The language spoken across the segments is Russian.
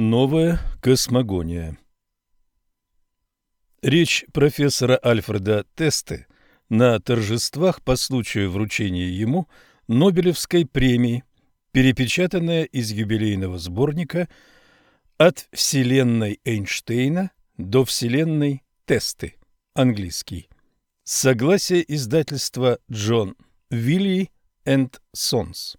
Новая космогония Речь профессора Альфреда Тесты на торжествах по случаю вручения ему Нобелевской премии, перепечатанная из юбилейного сборника «От вселенной Эйнштейна до вселенной Тесты» английский. Согласие издательства Джон Вилли энд Сонс.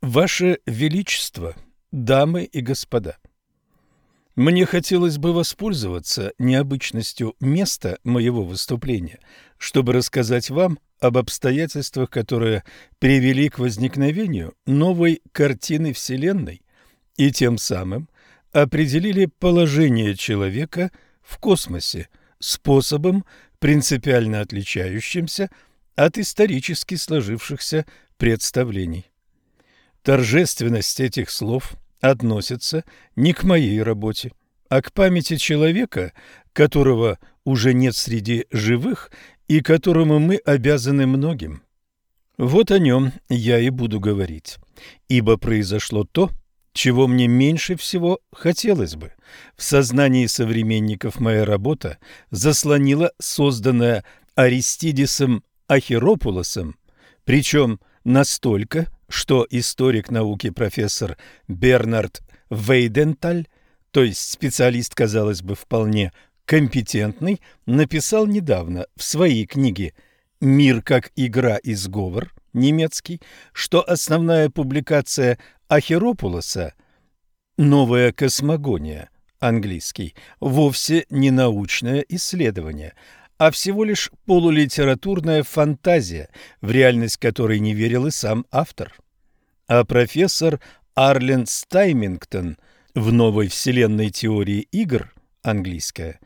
Ваше Величество, дамы и господа, мне хотелось бы воспользоваться необычностью места моего выступления, чтобы рассказать вам об обстоятельствах, которые привели к возникновению новой картины Вселенной и тем самым определили положение человека в космосе способом, принципиально отличающимся от исторически сложившихся представлений. Торжественность этих слов относится не к моей работе, а к памяти человека, которого уже нет среди живых и которому мы обязаны многим. Вот о нем я и буду говорить, ибо произошло то, чего мне меньше всего хотелось бы. В сознании современников моя работа заслонила созданная Аристидисом Ахиропулосом, причем настолько, что историк науки профессор Бернард Вейденталь, то есть специалист, казалось бы, вполне компетентный, написал недавно в своей книге «Мир как игра и сговор» немецкий, что основная публикация Ахеропулоса «Новая космогония» английский вовсе не научное исследование, а всего лишь полулитературная фантазия, в реальность которой не верил и сам автор. А профессор Арлен Стаймингтон в новой вселенной теории игр, английская,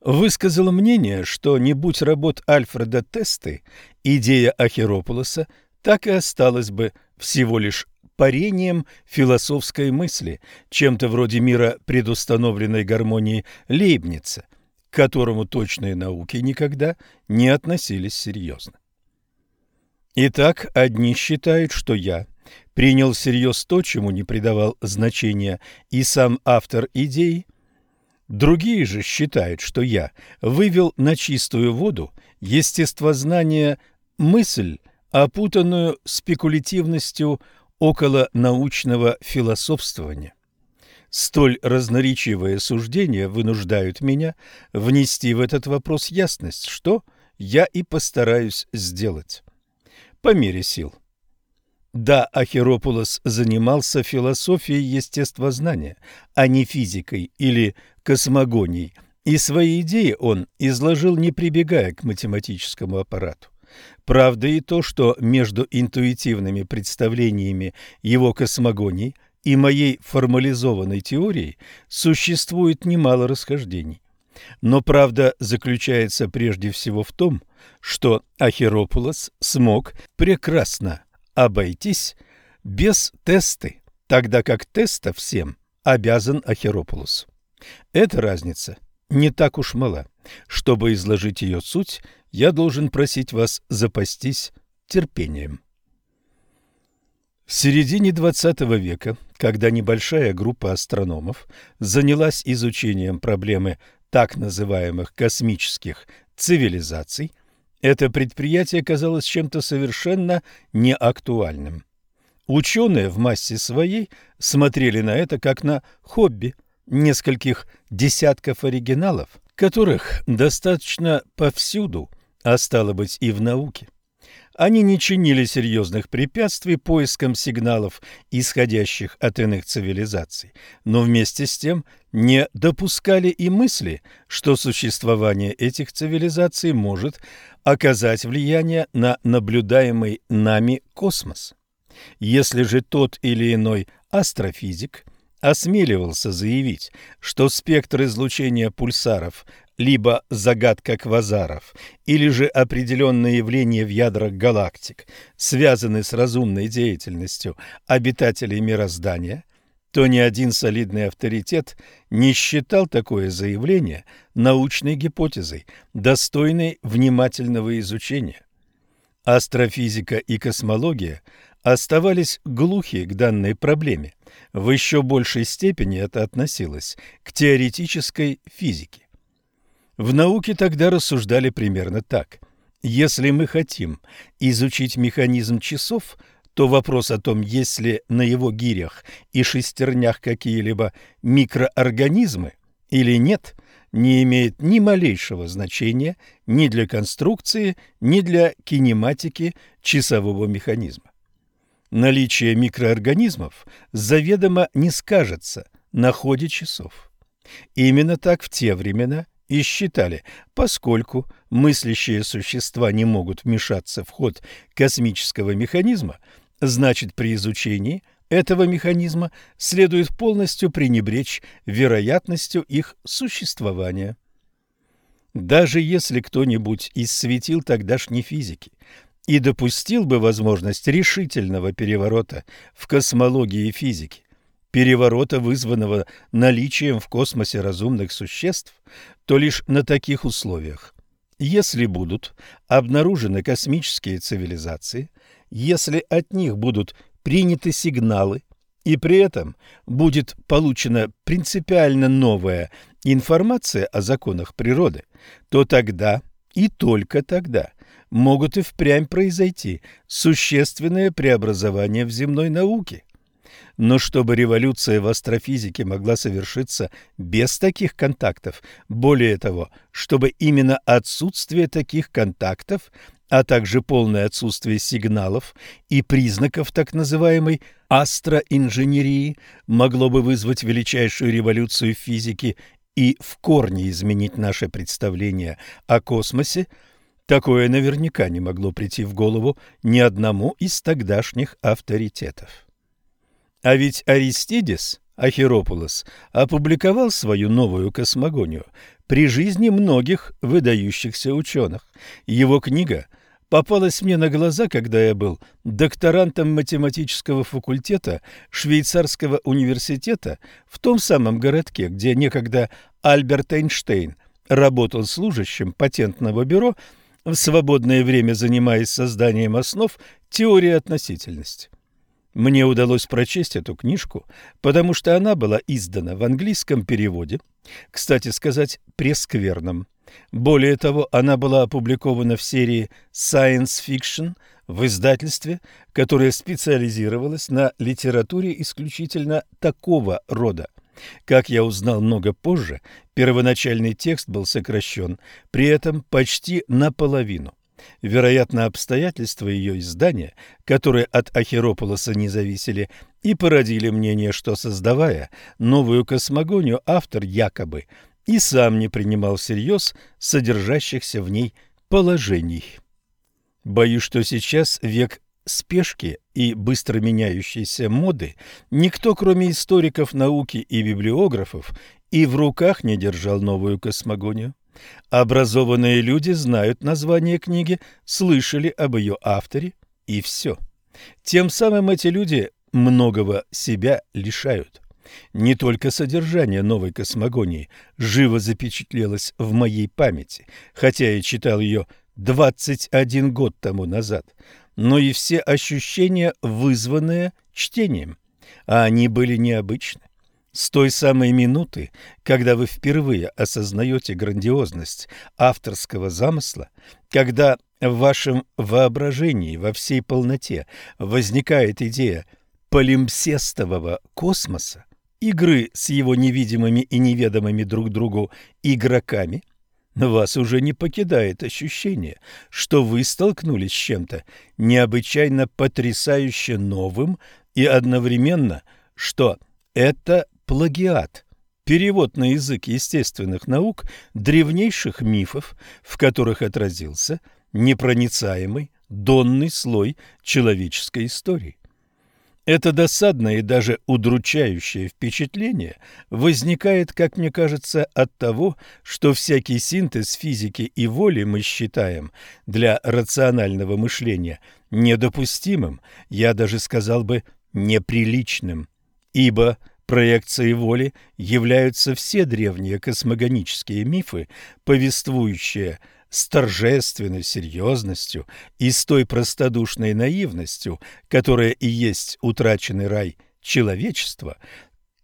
высказал мнение, что не будь работ Альфреда Тесты, идея Ахерополоса так и осталась бы всего лишь парением философской мысли, чем-то вроде мира предустановленной гармонии Лейбница – к которому точные науки никогда не относились серьезно. Итак, одни считают, что я принял всерьез то, чему не придавал значения и сам автор идеи, другие же считают, что я вывел на чистую воду естествознание мысль, опутанную спекулятивностью около научного философствования. Столь разноречивые суждения вынуждают меня внести в этот вопрос ясность, что я и постараюсь сделать. По мере сил. Да, Ахеропулос занимался философией естествознания, а не физикой или космогонией, и свои идеи он изложил, не прибегая к математическому аппарату. Правда и то, что между интуитивными представлениями его космогонии – и моей формализованной теорией существует немало расхождений. Но правда заключается прежде всего в том, что Ахиропулос смог прекрасно обойтись без тесты, тогда как теста всем обязан Ахиропулосу. Эта разница не так уж мала. Чтобы изложить ее суть, я должен просить вас запастись терпением. В середине XX века, когда небольшая группа астрономов занялась изучением проблемы так называемых космических цивилизаций, это предприятие казалось чем-то совершенно неактуальным. Ученые в массе своей смотрели на это как на хобби нескольких десятков оригиналов, которых достаточно повсюду, а стало быть и в науке. Они не чинили серьезных препятствий поискам сигналов, исходящих от иных цивилизаций, но вместе с тем не допускали и мысли, что существование этих цивилизаций может оказать влияние на наблюдаемый нами космос. Если же тот или иной астрофизик осмеливался заявить, что спектр излучения пульсаров либо загадка квазаров, или же определенные явления в ядрах галактик связаны с разумной деятельностью обитателей мироздания, то ни один солидный авторитет не считал такое заявление научной гипотезой, достойной внимательного изучения. Астрофизика и космология оставались глухи к данной проблеме, В еще большей степени это относилось к теоретической физике. В науке тогда рассуждали примерно так. Если мы хотим изучить механизм часов, то вопрос о том, есть ли на его гирях и шестернях какие-либо микроорганизмы или нет, не имеет ни малейшего значения ни для конструкции, ни для кинематики часового механизма. Наличие микроорганизмов заведомо не скажется на ходе часов. Именно так в те времена и считали, поскольку мыслящие существа не могут вмешаться в ход космического механизма, значит при изучении этого механизма следует полностью пренебречь вероятностью их существования. Даже если кто-нибудь из светил тогдашней физики и допустил бы возможность решительного переворота в космологии и физике, переворота, вызванного наличием в космосе разумных существ, то лишь на таких условиях. Если будут обнаружены космические цивилизации, если от них будут приняты сигналы, и при этом будет получена принципиально новая информация о законах природы, то тогда и только тогда могут и впрямь произойти существенные преобразования в земной науке. Но чтобы революция в астрофизике могла совершиться без таких контактов, более того, чтобы именно отсутствие таких контактов, а также полное отсутствие сигналов и признаков так называемой астроинженерии могло бы вызвать величайшую революцию в физике и в корне изменить наше представление о космосе, Такое наверняка не могло прийти в голову ни одному из тогдашних авторитетов. А ведь Аристидис Ахирополос опубликовал свою новую космогонию при жизни многих выдающихся ученых. Его книга попалась мне на глаза, когда я был докторантом математического факультета Швейцарского университета в том самом городке, где некогда Альберт Эйнштейн работал служащим патентного бюро в свободное время занимаясь созданием основ теории относительности. Мне удалось прочесть эту книжку, потому что она была издана в английском переводе, кстати сказать, прескверном. Более того, она была опубликована в серии Science Fiction в издательстве, которое специализировалось на литературе исключительно такого рода. Как я узнал много позже, первоначальный текст был сокращен, при этом почти наполовину. Вероятно, обстоятельства ее издания, которые от Ахирополоса не зависели, и породили мнение, что, создавая новую космогонию, автор якобы и сам не принимал всерьез содержащихся в ней положений. Боюсь, что сейчас век спешки и быстро меняющейся моды никто, кроме историков науки и библиографов, и в руках не держал новую космогонию. Образованные люди знают название книги, слышали об ее авторе, и все. Тем самым эти люди многого себя лишают. Не только содержание новой космогонии живо запечатлелось в моей памяти, хотя я читал ее 21 год тому назад, но и все ощущения, вызванные чтением. А они были необычны. С той самой минуты, когда вы впервые осознаете грандиозность авторского замысла, когда в вашем воображении во всей полноте возникает идея полимпсестового космоса, игры с его невидимыми и неведомыми друг другу игроками, вас уже не покидает ощущение, что вы столкнулись с чем-то необычайно потрясающе новым и одновременно, что это плагиат, перевод на язык естественных наук древнейших мифов, в которых отразился непроницаемый донный слой человеческой истории. Это досадное и даже удручающее впечатление возникает, как мне кажется, от того, что всякий синтез физики и воли мы считаем для рационального мышления недопустимым, я даже сказал бы неприличным, ибо проекцией воли являются все древние космогонические мифы, повествующие с торжественной серьезностью и с той простодушной наивностью, которая и есть утраченный рай человечества,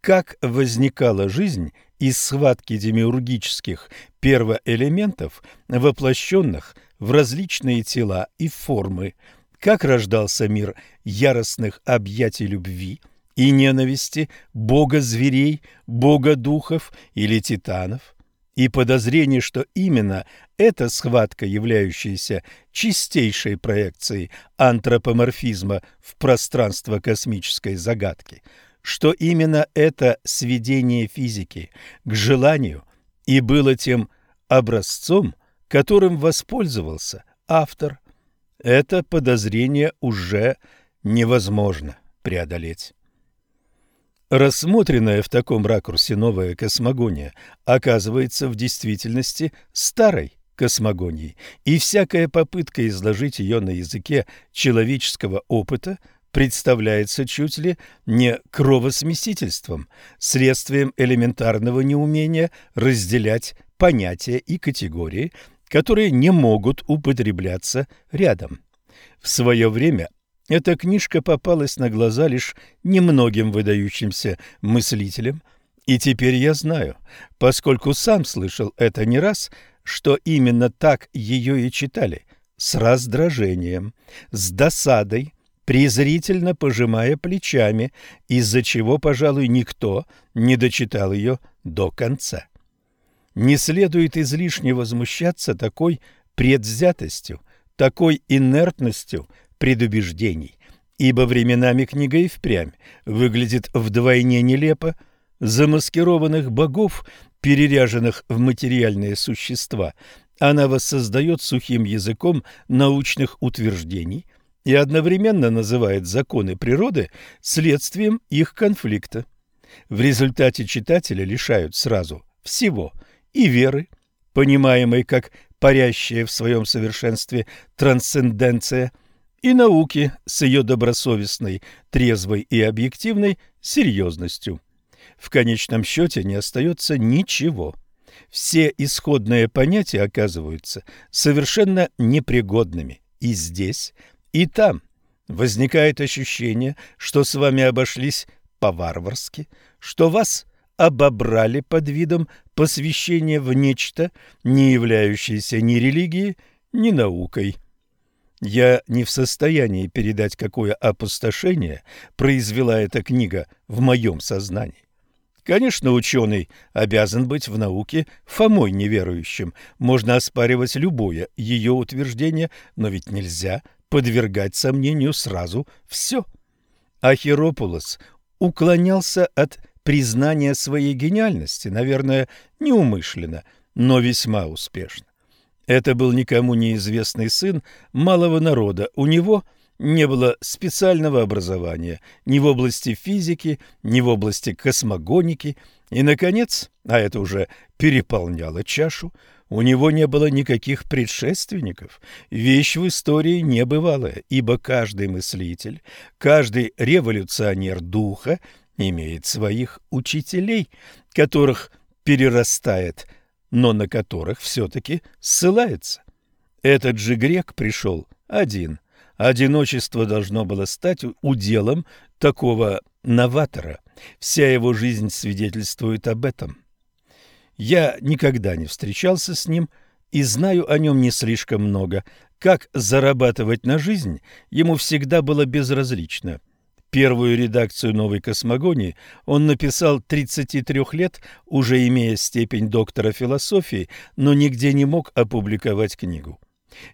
как возникала жизнь из схватки демиургических первоэлементов, воплощенных в различные тела и формы, как рождался мир яростных объятий любви и ненависти, бога зверей, бога духов или титанов, и подозрение, что именно эта схватка, являющаяся чистейшей проекцией антропоморфизма в пространство космической загадки, что именно это сведение физики к желанию и было тем образцом, которым воспользовался автор. Это подозрение уже невозможно преодолеть. Рассмотренная в таком ракурсе новая космогония оказывается в действительности старой космогонией, и всякая попытка изложить ее на языке человеческого опыта представляется чуть ли не кровосмесительством, следствием элементарного неумения разделять понятия и категории, которые не могут употребляться рядом. В свое время эта книжка попалась на глаза лишь немногим выдающимся мыслителям, и теперь я знаю, поскольку сам слышал это не раз, что именно так ее и читали, с раздражением, с досадой, презрительно пожимая плечами, из-за чего, пожалуй, никто не дочитал ее до конца. Не следует излишне возмущаться такой предвзятостью, такой инертностью предубеждений, ибо временами книга и впрямь выглядит вдвойне нелепо, замаскированных богов, переряженных в материальные существа, она воссоздает сухим языком научных утверждений и одновременно называет законы природы следствием их конфликта. В результате читателя лишают сразу всего и веры, понимаемой как парящая в своем совершенстве трансценденция – и науки с ее добросовестной, трезвой и объективной серьезностью. В конечном счете не остается ничего. Все исходные понятия оказываются совершенно непригодными и здесь, и там. Возникает ощущение, что с вами обошлись по-варварски, что вас обобрали под видом посвящения в нечто, не являющееся ни религией, ни наукой. Я не в состоянии передать, какое опустошение произвела эта книга в моем сознании. Конечно, ученый обязан быть в науке Фомой неверующим. Можно оспаривать любое ее утверждение, но ведь нельзя подвергать сомнению сразу все. Ахиропулос уклонялся от признания своей гениальности, наверное, неумышленно, но весьма успешно. Это был никому неизвестный сын малого народа. У него не было специального образования ни в области физики, ни в области космогоники. И, наконец, а это уже переполняло чашу, у него не было никаких предшественников. Вещь в истории небывалая, ибо каждый мыслитель, каждый революционер духа имеет своих учителей, которых перерастает но на которых все-таки ссылается. Этот же грек пришел один. Одиночество должно было стать уделом такого новатора. Вся его жизнь свидетельствует об этом. Я никогда не встречался с ним и знаю о нем не слишком много. Как зарабатывать на жизнь ему всегда было безразлично. Первую редакцию «Новой космогонии» он написал 33 лет, уже имея степень доктора философии, но нигде не мог опубликовать книгу.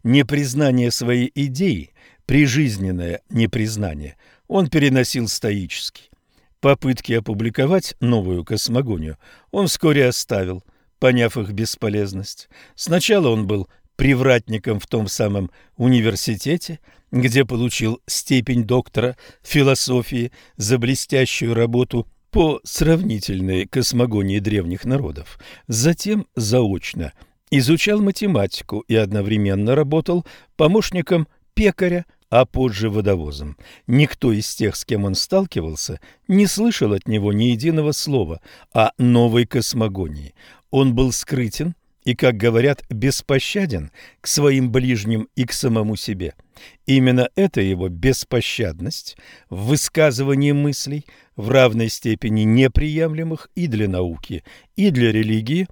Непризнание своей идеи, прижизненное непризнание, он переносил стоически. Попытки опубликовать новую космогонию он вскоре оставил, поняв их бесполезность. Сначала он был привратником в том самом университете, где получил степень доктора философии за блестящую работу по сравнительной космогонии древних народов. Затем заочно изучал математику и одновременно работал помощником пекаря, а позже водовозом. Никто из тех, с кем он сталкивался, не слышал от него ни единого слова о новой космогонии. Он был скрытен, и, как говорят, беспощаден к своим ближним и к самому себе. Именно эта его беспощадность в высказывании мыслей в равной степени неприемлемых и для науки, и для религии,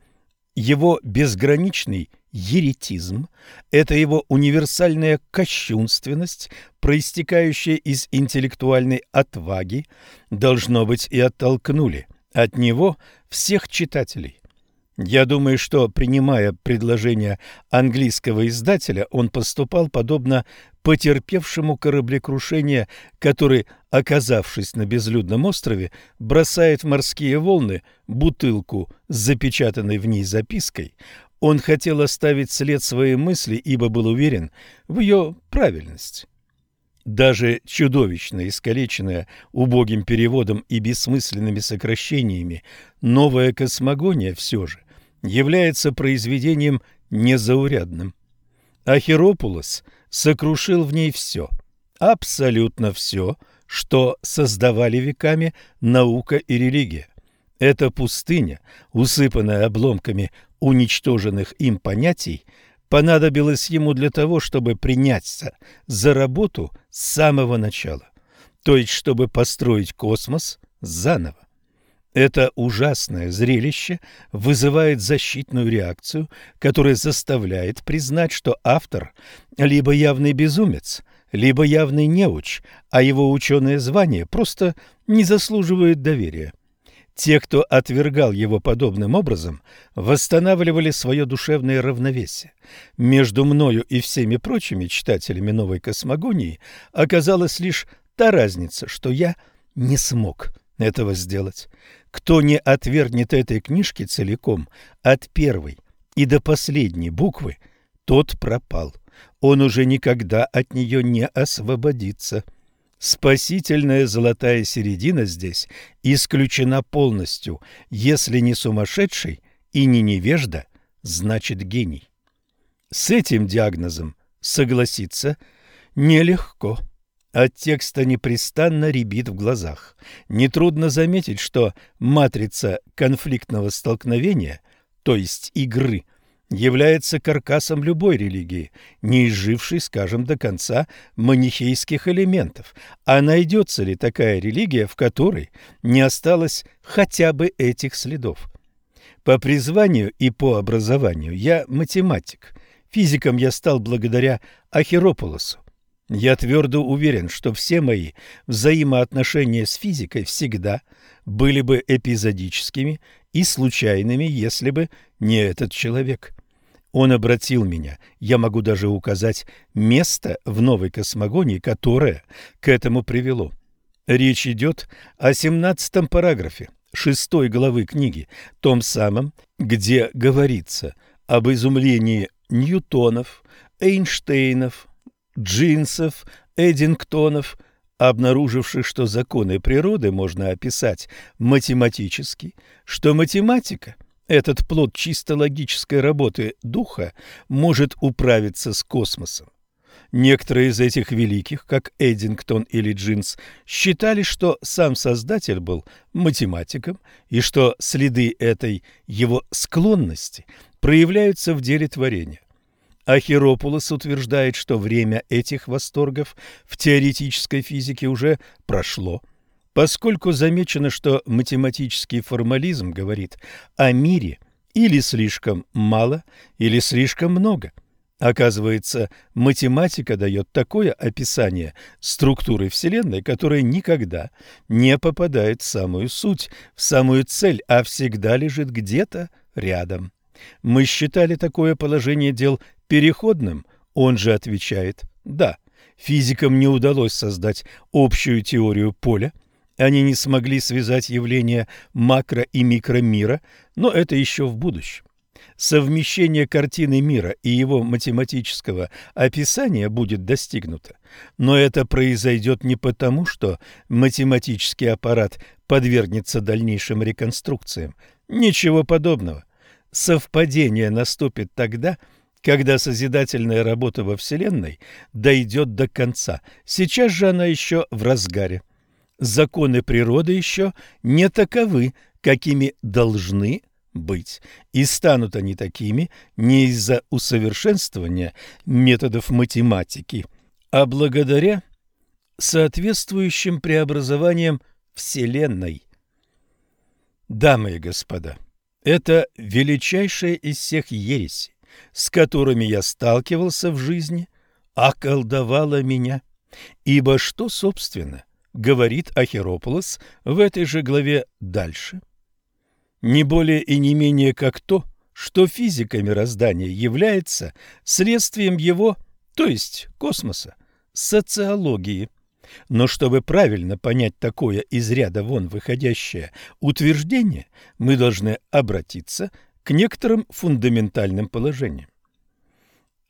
его безграничный еретизм – это его универсальная кощунственность, проистекающая из интеллектуальной отваги, должно быть и оттолкнули от него всех читателей. Я думаю, что, принимая предложение английского издателя, он поступал подобно потерпевшему кораблекрушение, который, оказавшись на безлюдном острове, бросает в морские волны бутылку с запечатанной в ней запиской. Он хотел оставить след своей мысли, ибо был уверен в ее правильности. Даже чудовищно искалеченная убогим переводом и бессмысленными сокращениями новая космогония все же является произведением незаурядным. Ахиропулос сокрушил в ней все, абсолютно все, что создавали веками наука и религия. Эта пустыня, усыпанная обломками уничтоженных им понятий, понадобилась ему для того, чтобы приняться за работу с самого начала, то есть чтобы построить космос заново. Это ужасное зрелище вызывает защитную реакцию, которая заставляет признать, что автор либо явный безумец, либо явный неуч, а его ученое звание просто не заслуживает доверия. Те, кто отвергал его подобным образом, восстанавливали свое душевное равновесие. Между мною и всеми прочими читателями новой космогонии оказалась лишь та разница, что я не смог этого сделать. Кто не отвергнет этой книжки целиком, от первой и до последней буквы, тот пропал. Он уже никогда от нее не освободится. Спасительная золотая середина здесь исключена полностью. Если не сумасшедший и не невежда, значит гений. С этим диагнозом согласиться нелегко. От текста непрестанно рябит в глазах. Нетрудно заметить, что матрица конфликтного столкновения, то есть игры, является каркасом любой религии, не изжившей, скажем, до конца манихейских элементов. А найдется ли такая религия, в которой не осталось хотя бы этих следов? По призванию и по образованию я математик. Физиком я стал благодаря Ахирополосу. Я твердо уверен, что все мои взаимоотношения с физикой всегда были бы эпизодическими и случайными, если бы не этот человек. Он обратил меня, я могу даже указать место в новой космогонии, которое к этому привело. Речь идет о 17 параграфе шестой главы книги, том самом, где говорится об изумлении Ньютонов, Эйнштейнов, Джинсов, Эдингтонов, обнаруживших, что законы природы можно описать математически, что математика, этот плод чисто логической работы духа, может управиться с космосом. Некоторые из этих великих, как Эдингтон или Джинс, считали, что сам Создатель был математиком и что следы этой его склонности проявляются в деле творения. Ахиропулос утверждает, что время этих восторгов в теоретической физике уже прошло, поскольку замечено, что математический формализм говорит о мире или слишком мало, или слишком много. Оказывается, математика дает такое описание структуры Вселенной, которое никогда не попадает в самую суть, в самую цель, а всегда лежит где-то рядом. Мы считали такое положение дел переходным, он же отвечает «да». Физикам не удалось создать общую теорию поля, они не смогли связать явления макро- и микромира, но это еще в будущем. Совмещение картины мира и его математического описания будет достигнуто, но это произойдет не потому, что математический аппарат подвергнется дальнейшим реконструкциям. Ничего подобного. Совпадение наступит тогда, когда созидательная работа во Вселенной дойдет до конца. Сейчас же она еще в разгаре. Законы природы еще не таковы, какими должны быть, и станут они такими не из-за усовершенствования методов математики, а благодаря соответствующим преобразованиям Вселенной. Дамы и господа, это величайшая из всех ересей, с которыми я сталкивался в жизни, околдовала меня. Ибо что, собственно, говорит Ахерополос в этой же главе дальше? Не более и не менее как то, что физика мироздания является следствием его, то есть космоса, социологии. Но чтобы правильно понять такое из ряда вон выходящее утверждение, мы должны обратиться к некоторым фундаментальным положениям.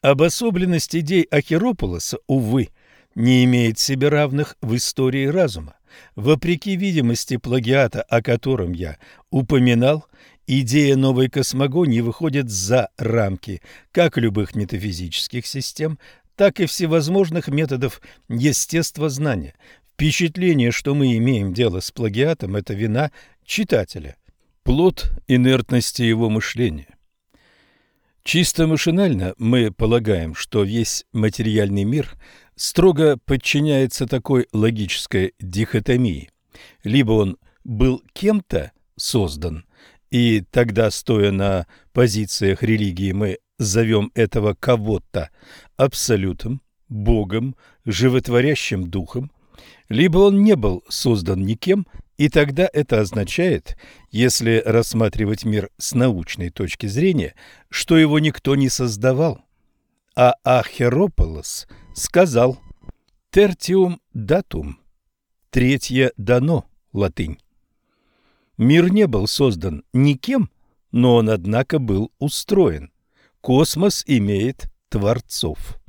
Обособленность идей Ахерополоса, увы, не имеет себе равных в истории разума. Вопреки видимости плагиата, о котором я упоминал, идея новой космогонии выходит за рамки как любых метафизических систем, так и всевозможных методов естествознания. Впечатление, что мы имеем дело с плагиатом, это вина читателя, плод инертности его мышления. Чисто машинально мы полагаем, что весь материальный мир строго подчиняется такой логической дихотомии. Либо он был кем-то создан, и тогда, стоя на позициях религии, мы зовем этого кого-то абсолютом, Богом, животворящим духом, либо он не был создан никем, и тогда это означает, если рассматривать мир с научной точки зрения, что его никто не создавал. А Ахерополос сказал «Тертиум датум» – «Третье дано» – латынь. Мир не был создан никем, но он, однако, был устроен. Космос имеет творцов.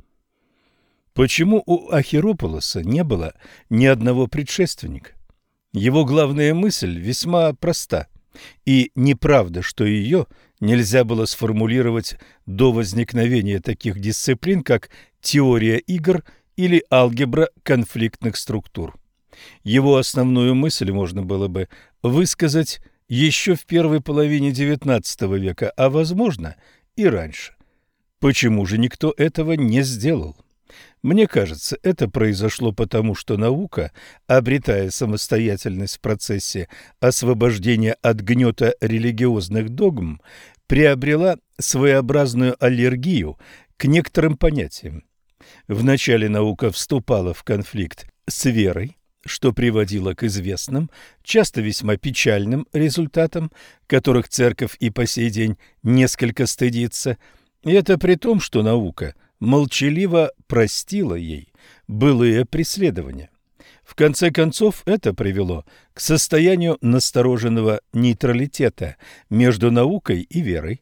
Почему у Ахирополоса не было ни одного предшественника? Его главная мысль весьма проста, и неправда, что ее нельзя было сформулировать до возникновения таких дисциплин, как теория игр или алгебра конфликтных структур. Его основную мысль можно было бы высказать еще в первой половине XIX века, а, возможно, и раньше. Почему же никто этого не сделал? Мне кажется, это произошло потому, что наука, обретая самостоятельность в процессе освобождения от гнета религиозных догм, приобрела своеобразную аллергию к некоторым понятиям. Вначале наука вступала в конфликт с верой, что приводило к известным, часто весьма печальным результатам, которых церковь и по сей день несколько стыдится, и это при том, что наука молчаливо простила ей былые преследования. В конце концов, это привело к состоянию настороженного нейтралитета между наукой и верой.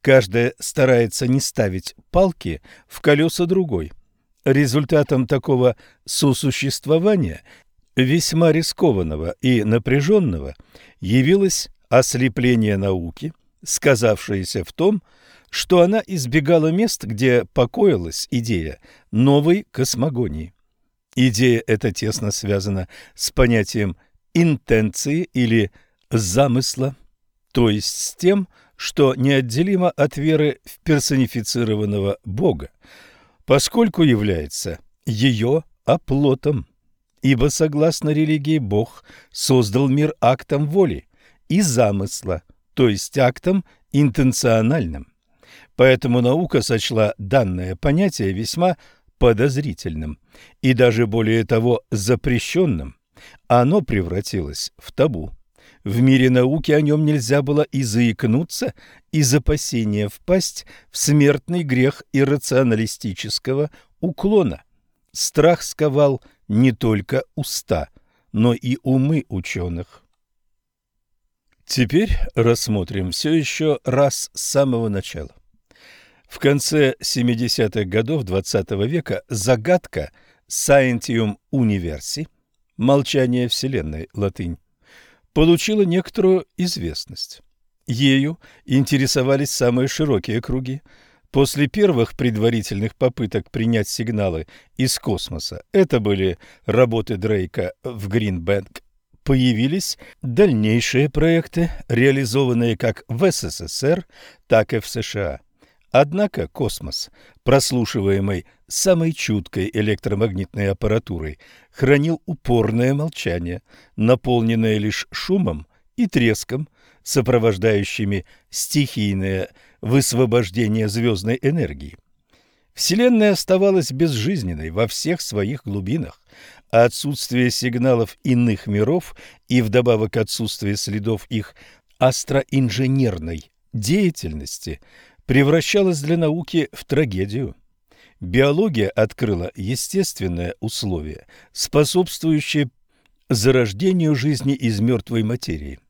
Каждая старается не ставить палки в колеса другой. Результатом такого сосуществования, весьма рискованного и напряженного, явилось ослепление науки, сказавшееся в том, что что она избегала мест, где покоилась идея новой космогонии. Идея эта тесно связана с понятием интенции или замысла, то есть с тем, что неотделимо от веры в персонифицированного Бога, поскольку является ее оплотом. Ибо, согласно религии, Бог создал мир актом воли и замысла, то есть актом интенциональным. Поэтому наука сочла данное понятие весьма подозрительным и даже более того запрещенным. Оно превратилось в табу. В мире науки о нем нельзя было и заикнуться из опасения впасть в смертный грех иррационалистического уклона. Страх сковал не только уста, но и умы ученых. Теперь рассмотрим все еще раз с самого начала. В конце 70-х годов XX -го века загадка Scientium Universi «Молчание Вселенной» латынь получила некоторую известность. Ею интересовались самые широкие круги. После первых предварительных попыток принять сигналы из космоса, это были работы Дрейка в Гринбэнк появились дальнейшие проекты, реализованные как в СССР, так и в США. Однако космос, прослушиваемый самой чуткой электромагнитной аппаратурой, хранил упорное молчание, наполненное лишь шумом и треском, сопровождающими стихийное высвобождение звездной энергии. Вселенная оставалась безжизненной во всех своих глубинах, а отсутствие сигналов иных миров и вдобавок отсутствие следов их астроинженерной деятельности – превращалась для науки в трагедию. Биология открыла естественное условие, способствующее зарождению жизни из мертвой материи.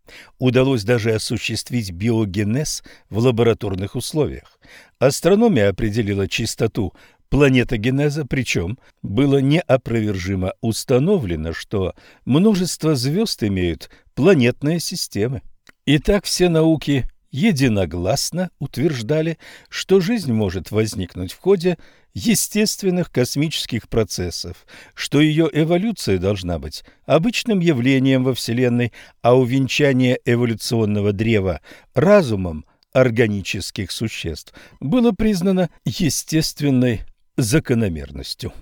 Удалось даже осуществить биогенез в лабораторных условиях. Астрономия определила частоту планетогенеза, причем было неопровержимо установлено, что множество звезд имеют планетные системы. Итак, все науки единогласно утверждали, что жизнь может возникнуть в ходе естественных космических процессов, что ее эволюция должна быть обычным явлением во Вселенной, а увенчание эволюционного древа разумом органических существ было признано естественной закономерностью.